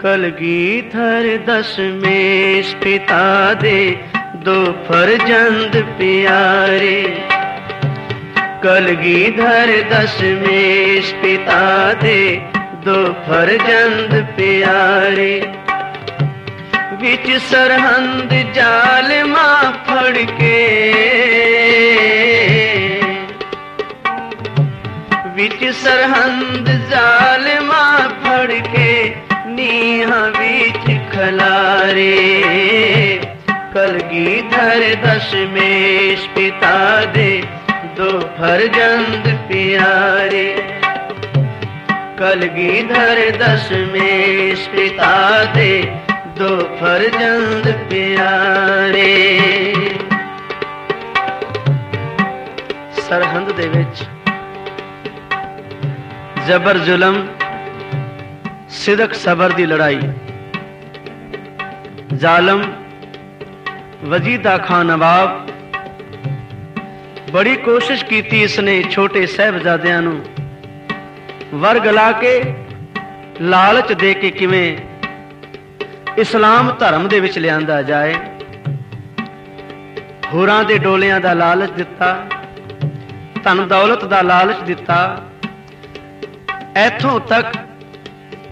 कलगीधर दस में पिता दे, दो फरजंद प्यारे। कलगीधर दस में पिता दे, दो फरजंद प्यारे। विच सरहंद जाल माँ फड़ के विच सरहंद जाल कलगीधर दस में पिता दे दो फरजंद प्यारे कलगीधर दस में पिता दे दो फरजंद प्यारे ਸਰਹੰਦ ਦੇ ਵਿੱਚ ਜ਼ਬਰ ਜ਼ੁਲਮ ਸਿਦਕ ਸਬਰ ਦੀ ਲੜਾਈ ਜ਼ਾਲਮ ਵਜੀਦਾ ਖਾਨ ਨਵਾਬ। ਬੜੀ ਕੋਸ਼ਿਸ਼ ਕੀਤੀ ਇਸਨੇ ਛੋਟੇ ਸਹਿਬਜ਼ਾਦਿਆਂ ਨੂੰ। ਵਰਗ ਲਾ ਕੇ ਲਾਲਚ ਦੇ ਕੇ ਕਿਵੇਂ ਇਸਲਾਮ ਧਰਮ ਦੇ ਵਿੱਚ ਲਿਆਂਦਾ ਜਾਏ। ਹੋਰਾਂ ਦੇ ਡੋਲਿਆਂ ਦਾ ਲਾਲਚ ਦਿੱਤਾ, ਧਨ ਦੌਲਤ ਦਾ ਲਾਲਚ ਦਿੱਤਾ। ਇੱਥੋਂ ਤੱਕ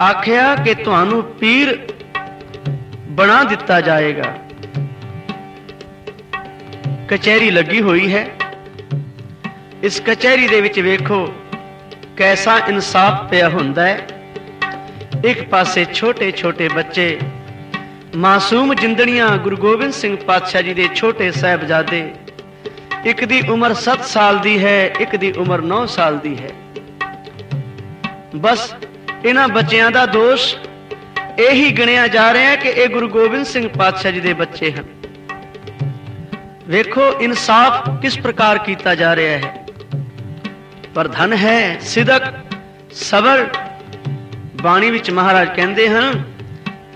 ਆਖਿਆ ਕਿ ਤੁਹਾਨੂੰ ਪੀਰ ਬਣਾ ਦਿੱਤਾ ਜਾਏਗਾ। ਕਚਹਿਰੀ ਲੱਗੀ ਹੋਈ ਹੈ। ਇਸ ਕਚਹਿਰੀ ਦੇ ਵਿੱਚ ਵੇਖੋ ਕੈਸਾ ਇਨਸਾਫ ਪਿਆ ਹੁੰਦਾ ਹੈ। ਇੱਕ ਪਾਸੇ ਛੋਟੇ ਛੋਟੇ ਬੱਚੇ, ਮਾਸੂਮ ਜਿੰਦੜੀਆਂ ਗੁਰੂ ਗੋਬਿੰਦ ਸਿੰਘ ਪਾਤਸ਼ਾਹ ਜੀ ਦੇ ਛੋਟੇ ਸਹਿਬਜ਼ਾਦੇ, ਇੱਕ ਦੀ ਉਮਰ 7 ਸਾਲ ਦੀ ਹੈ, ਇੱਕ ਦੀ ਉਮਰ 9 ਸਾਲ ਦੀ ਹੈ। ਬਸ ਇਹਨਾਂ ਬੱਚਿਆਂ ਦਾ ਦੋਸ਼ ਇਹੀ ਗਿਣਿਆ ਜਾ ਰਿਹਾ ਹੈ ਕਿ ਇਹ ਗੁਰੂ ਗੋਬਿੰਦ ਸਿੰਘ ਪਾਤਸ਼ਾਹ ਜੀ ਦੇ ਬੱਚੇ ਹਨ। ਵੇਖੋ ਇਨਸਾਫ ਕਿਸ ਪ੍ਰਕਾਰ ਕੀਤਾ ਜਾ ਰਿਹਾ ਹੈ। ਪਰ ਧਨ ਹੈ ਸਿਦਕ, ਸਬਰ। ਬਾਣੀ ਵਿੱਚ ਮਹਾਰਾਜ ਕਹਿੰਦੇ ਹਨ,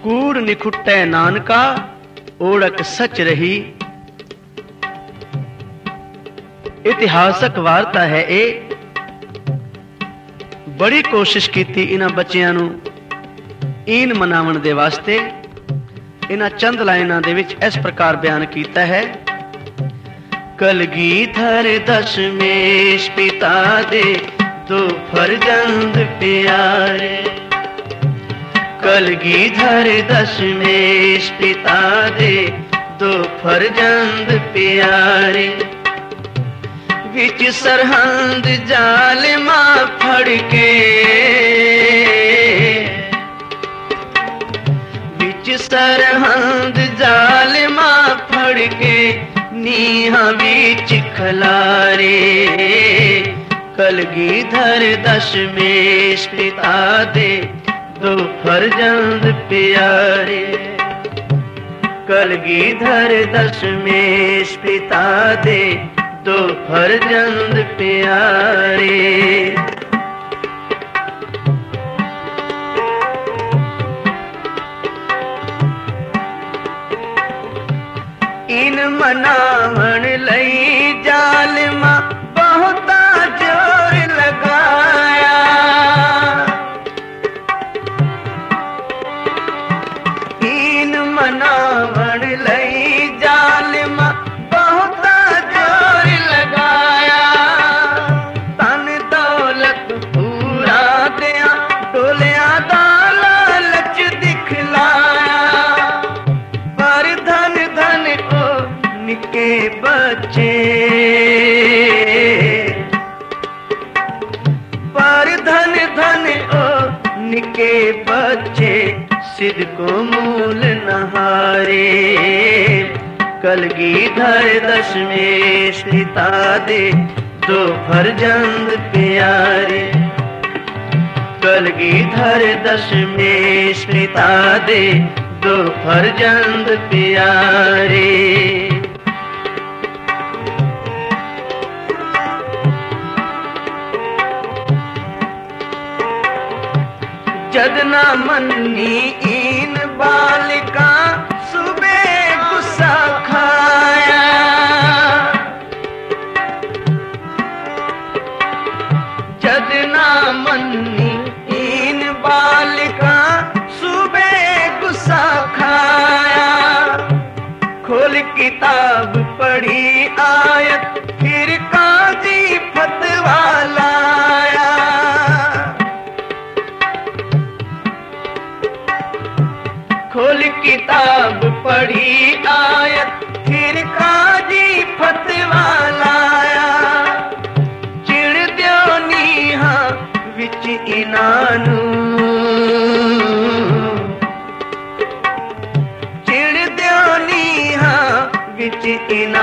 ਕੂੜ ਨਿਖੁੱਟੈ ਨਾਨਕਾ, ਓੜਕ ਸੱਚ ਰਹੀ। ਇਤਿਹਾਸਕ ਵਾਰਤਾ ਹੈ ਇਹ। ਬੜੀ ਕੋਸ਼ਿਸ਼ ਕੀਤੀ ਇਹਨਾਂ ਬੱਚਿਆਂ ਨੂੰ ਈਨ ਮਨਾਉਣ ਦੇ ਵਾਸਤੇ। ਇਹਨਾਂ ਚੰਦ ਲਾਈਨਾਂ ਦੇ ਵਿੱਚ ਇਸ ਪ੍ਰਕਾਰ ਬਿਆਨ ਕੀਤਾ ਹੈ कलगीधर दशमेश पिता दे, दो फरगंद प्यारे। कलगीधर दशमेश पिता दे, दो फरजंद प्यारे। बिच सरहंद जाल माँ फड़के बिच सरहंद जाल मा फड़के नीहवी कलगी कलगीधर दशमेश पिता दे, दो फरजंद प्यारे। कलगीधर दशमेश पिता दे, दो फरजंद प्यारे। मनावण लई जाल बहुता ज़ोर लगाया। हीन मनावण के बच्चे सिर को मूल नहारे कलगीधर दशमेश दे दो फरजंद प्यारे। कलगीधर दशमेश हिता दे दो फरजंद प्यारे। जदना मन्नी इन बालिका।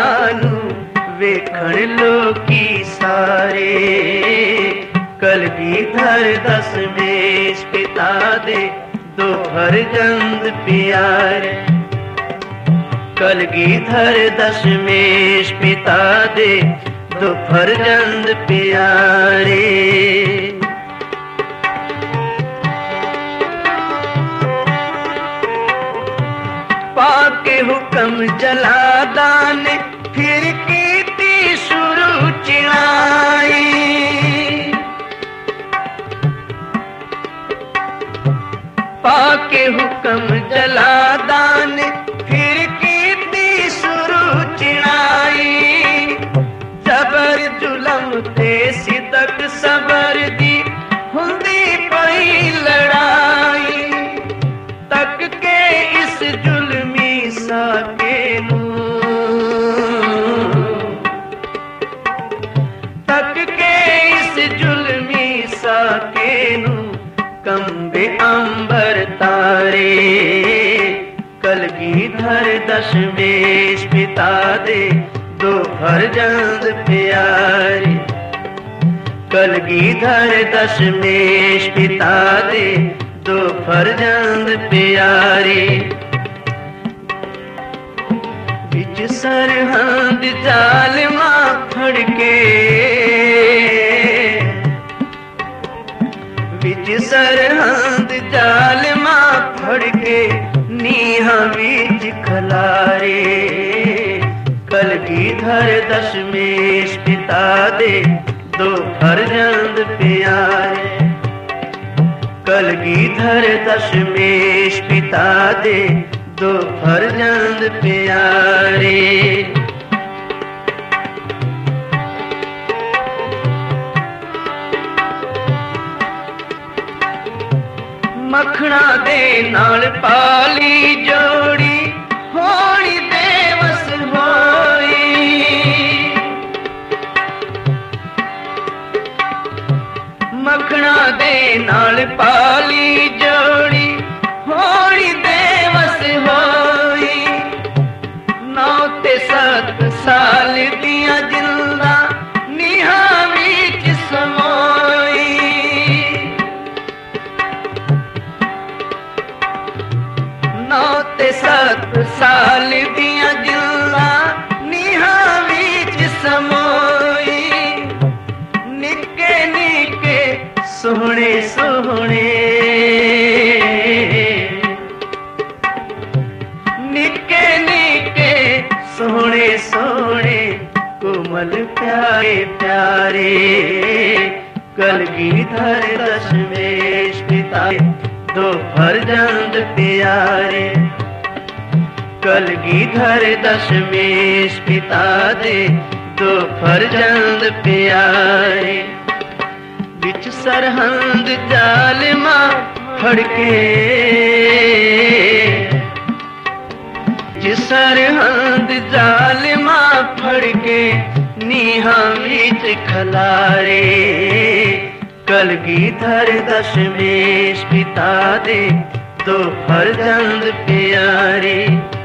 जालू वेखण लोकी सारे। कल भीतर दस मेष पिता दे, दोहर गंध प्यार। कल गीधर दशमेश पिता दे दोपहर गंध प्यारे। पाप के हुक्म जला चला अंबर तारे कलगीधर दशमेश पिता दे दो फरजंद प्यारे। कलगीधर दशमेश पिता दे दो फरजंद प्यारे। बिच सरहंद जालमा फड़के बिच सरहंद जालमा फड़के, नीहा बीच खलारे। कलगीधर दशमेश पिता दे, दो फरजंद प्यारे। कलगीधर दशमेश पिता दे, दो फरजंद प्यारे। ਮੱਖਣਾ ਦੇ ਨਾਲ ਪਾਲੀ ਜੋੜੀ, ਹੋਣੀ ਦੇਵਸ ਹੋਈ। ਮੱਖਣਾ ਦੇ ਨਾਲ ਪਾਲੀ ਜੋੜੀ, ਹੋਣੀ ਦੇਵਸ ਹੋਈ। ਨੌ ਤੇ ਸੱਤ ਸਾਲ ਦੀਆਂ लाश में पिता दे, दो फरजंद प्यारे। बिच सरहंद जालिमा फड़के। जिस सरहंद माँ फड़के, नीहा बीच खलारे। कलगीधर दशमेश पिता दे, दो फरजंद प्यारे।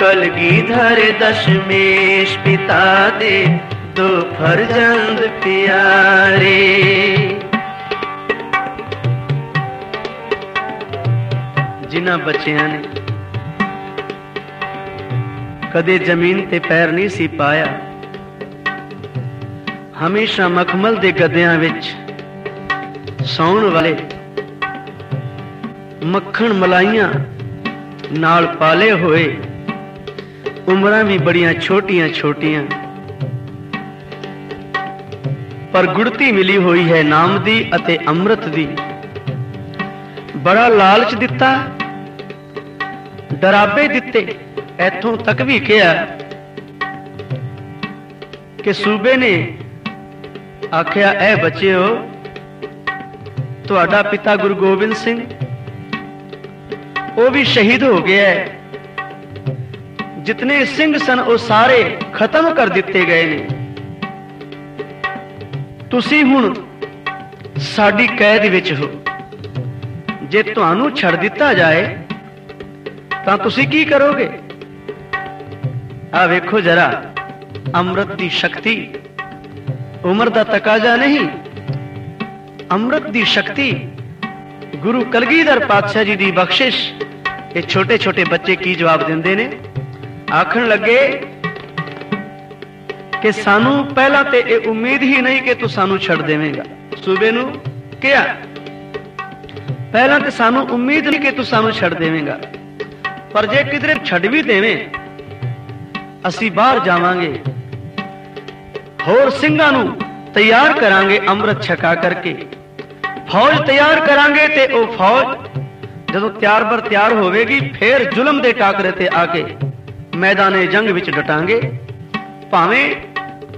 कलगीधर दशमेश पिता दे दो फरजंद प्यारे ਜਿਨ੍ਹਾਂ ਬੱਚਿਆਂ ਨੇ ਕਦੇ ਜ਼ਮੀਨ ਤੇ ਪੈਰ ਨਹੀਂ ਸੀ ਪਾਇਆ ਹਮੇਸ਼ਾ ਮਖਮਲ ਦੇ ਗੱਦਿਆਂ ਵਿੱਚ ਸੌਣ ਵਾਲੇ ਮੱਖਣ ਮਲਾਈਆਂ ਨਾਲ ਪਾਲੇ ਹੋਏ ਉਮਰਾਂ ਵੀ ਬੜੀਆਂ ਛੋਟੀਆਂ ਛੋਟੀਆਂ। ਪਰ ਗੁੜਤੀ ਮਿਲੀ ਹੋਈ ਹੈ ਨਾਮ ਦੀ ਅਤੇ ਅੰਮ੍ਰਿਤ ਦੀ। ਬੜਾ ਲਾਲਚ ਦਿੱਤਾ। ਡਰਾਬੇ ਦਿੱਤੇ। ਇੱਥੋਂ ਤੱਕ ਵੀ ਕਿਹਾ ਕਿ ਸੂਬੇ ਨੇ ਆਖਿਆ, ਐ ਬੱਚਿਓ, ਤੁਹਾਡਾ ਪਿਤਾ ਗੁਰੂ ਗੋਬਿੰਦ ਸਿੰਘ, ਉਹ ਵੀ ਸ਼ਹੀਦ ਹੋ ਗਿਆ ਹੈ। ਜਿਤਨੇ ਸਿੰਘ ਸਨ ਉਹ ਸਾਰੇ ਖਤਮ ਕਰ ਦਿੱਤੇ ਗਏ ਨੇ ਤੁਸੀਂ ਹੁਣ ਸਾਡੀ ਕੈਦ ਵਿੱਚ ਹੋ ਜੇ ਤੁਹਾਨੂੰ ਛੱਡ ਦਿੱਤਾ ਜਾਏ ਤਾਂ ਤੁਸੀਂ ਕੀ ਕਰੋਗੇ ਆ ਵੇਖੋ ਜਰਾ ਅੰਮ੍ਰਿਤ ਦੀ ਸ਼ਕਤੀ ਉਮਰ ਦਾ ਤਕਾਜ਼ਾ ਨਹੀਂ ਅੰਮ੍ਰਿਤ ਦੀ ਸ਼ਕਤੀ ਗੁਰੂ ਕਲਗੀਧਰ ਪਾਤਸ਼ਾਹ ਜੀ ਦੀ ਬਖਸ਼ਿਸ਼ ਇਹ ਛੋਟੇ ਛੋਟੇ ਬੱਚੇ ਕੀ ਜਵਾਬ ਦਿੰਦੇ ਨੇ ਆਖਣ ਲੱਗੇ ਕਿ ਸਾਨੂੰ ਪਹਿਲਾਂ ਤੇ ਇਹ ਉਮੀਦ ਹੀ ਨਹੀਂ ਕਿ ਤੂੰ ਸਾਨੂੰ ਛੱਡ ਦੇਵੇਂਗਾ। ਸੂਬੇ ਨੂੰ ਕਿਹਾ, ਪਹਿਲਾਂ ਤੇ ਸਾਨੂੰ ਉਮੀਦ ਨਹੀਂ ਕਿ ਤੂੰ ਸਾਨੂੰ ਛੱਡ ਦੇਵੇਂਗਾ। ਪਰ ਜੇ ਕਿਧਰੇ ਛੱਡ ਵੀ ਦੇਵੇਂ, ਅਸੀਂ ਬਾਹਰ ਜਾਵਾਂਗੇ। ਹੋਰ ਸਿੰਘਾਂ ਨੂੰ ਤਿਆਰ ਕਰਾਂਗੇ ਅੰਮ੍ਰਿਤ ਛਕਾ ਕਰਕੇ। ਫੌਜ ਤਿਆਰ ਕਰਾਂਗੇ ਤੇ ਉਹ ਫੌਜ ਜਦੋਂ ਤਿਆਰ ਬਰ ਤਿਆਰ ਹੋਵੇਗੀ, ਫੇਰ ਜ਼ੁਲਮ ਦੇ ਟਾਕਰੇ ਤੇ ਆ ਕੇ ਮੈਦਾਨੇ ਜੰਗ ਵਿੱਚ ਡਟਾਂਗੇ। ਭਾਵੇਂ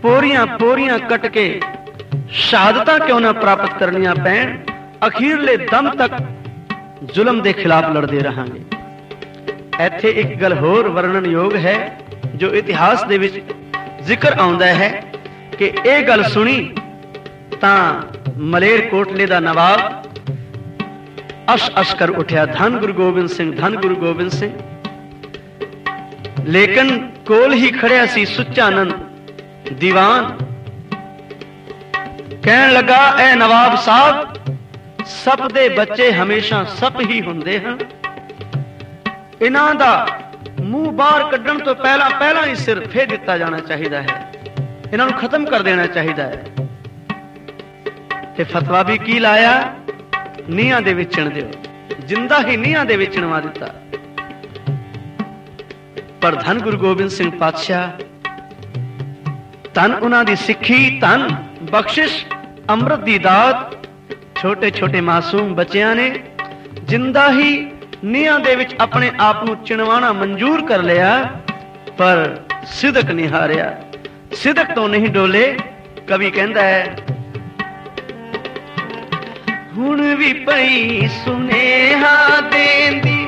ਪੋਰੀਆਂ ਪੋਰੀਆਂ ਕੱਟ ਕੇ ਸ਼ਹਾਦਤਾਂ ਕਿਉਂ ਨਾ ਪ੍ਰਾਪਤ ਕਰਨੀਆਂ ਪੈਣ, ਅਖੀਰਲੇ ਦਮ ਤੱਕ ਜ਼ੁਲਮ ਦੇ ਖਿਲਾਫ ਲੜਦੇ ਰਹਾਂਗੇ। ਇੱਥੇ ਇੱਕ ਗੱਲ ਹੋਰ ਵਰਣਨਯੋਗ ਹੈ, ਜੋ ਇਤਿਹਾਸ ਦੇ ਵਿੱਚ ਜ਼ਿਕਰ ਆਉਂਦਾ ਹੈ ਕਿ ਇਹ ਗੱਲ ਸੁਣੀ ਤਾਂ ਮਲੇਰ ਕੋਟਲੇ ਦਾ ਨਵਾਬ ਅਸ਼ ਅਸ਼ਕਰ ਉਠਿਆ, ਧੰਨ ਗੁਰੂ ਗੋਬਿੰਦ ਸਿੰਘ, ਧੰਨ ਗੁਰੂ ਗੋਬਿੰਦ ਸਿੰਘ। ਲੇਕਿਨ ਕੋਲ ਹੀ ਖੜਿਆ ਸੀ ਸੁੱਚਾਨੰਦ। ਦੀਵਾਨ। ਕਹਿਣ ਲੱਗਾ, ਐ ਨਵਾਬ ਸਾਹਿਬ, ਸੱਪ ਦੇ ਬੱਚੇ ਹਮੇਸ਼ਾ ਸੱਪ ਹੀ ਹੁੰਦੇ ਹਨ। ਇਹਨਾਂ ਦਾ ਮੂੰਹ ਬਾਹਰ ਕੱਢਣ ਤੋਂ ਪਹਿਲਾਂ ਪਹਿਲਾਂ ਹੀ ਸਿਰ ਫੇਰ ਦਿੱਤਾ ਜਾਣਾ ਚਾਹੀਦਾ ਹੈ। ਇਹਨਾਂ ਨੂੰ ਖਤਮ ਕਰ ਦੇਣਾ ਚਾਹੀਦਾ ਹੈ। ਤੇ ਫਤਵਾ ਵੀ ਕੀ ਲਾਇਆ? ਨੀਹਾਂ ਦੇ ਵੇਚਣ ਦਿਓ। ਜਿੰਦਾ ਹੀ ਨੀਹਾਂ ਦੇ ਵਿੱਚ ਨਵਾ ਦਿੱਤਾ। ਪਰ ਧੰਨ ਗੁਰੂ ਗੋਬਿੰਦ ਸਿੰਘ ਪਾਤਸ਼ਾਹ ਤਨ ਉਹਨਾਂ ਦੀ ਸਿੱਖੀ ਤਨ ਬਖਸ਼ਿਸ਼ ਅੰਮ੍ਰਿਤ ਦੀ ਦਾਤ, ਛੋਟੇ ਛੋਟੇ ਮਾਸੂਮ ਬੱਚਿਆਂ ਨੇ ਜਿੰਦਾ ਹੀ ਨੀਹਾਂ ਦੇ ਵਿੱਚ ਆਪਣੇ ਆਪ ਨੂੰ ਚਿਣਵਾਣਾ ਮਨਜ਼ੂਰ ਕਰ ਲਿਆ, ਪਰ ਸਿਦਕ ਨਹੀਂ ਹਾਰਿਆ। ਸਿਦਕ ਤੋਂ ਨਹੀਂ ਡੋਲੇ, ਕਵੀ ਕਹਿੰਦਾ ਹੈ, ਹੁਣ ਵੀ ਪਈ ਸੁਨੇਹਾ ਦੇਂਦੀ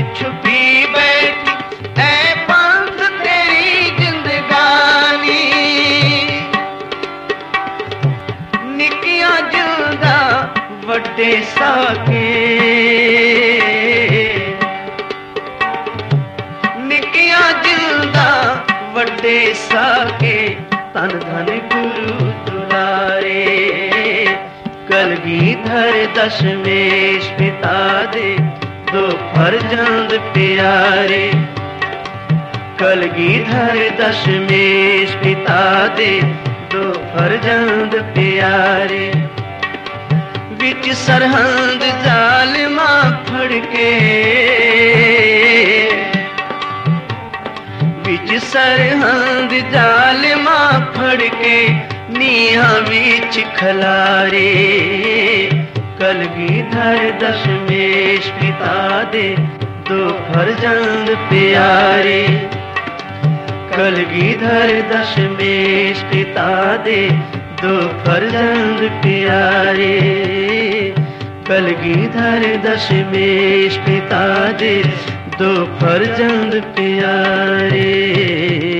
दे सके निकिया ज़िंदा वडे सके तन धन गुरु दुलारे। कलगीधर दशमेश पिता दे। दो फरजंद प्यारे। कलगीधर दशमेश पिता दे। दो फरजंद प्यारे। बिच जाल मा फड़के। बिच सरहंद जालिमा फड़के, नीहा बिच खलारे। कलगी धर दशमेश पिता दे, दो फरजंद प्यारे। कलगी धर दशमेश पिता दे दो फरजंद प्यारे कलगीधर दशमेश पिता दे दो फरजंद प्यारे।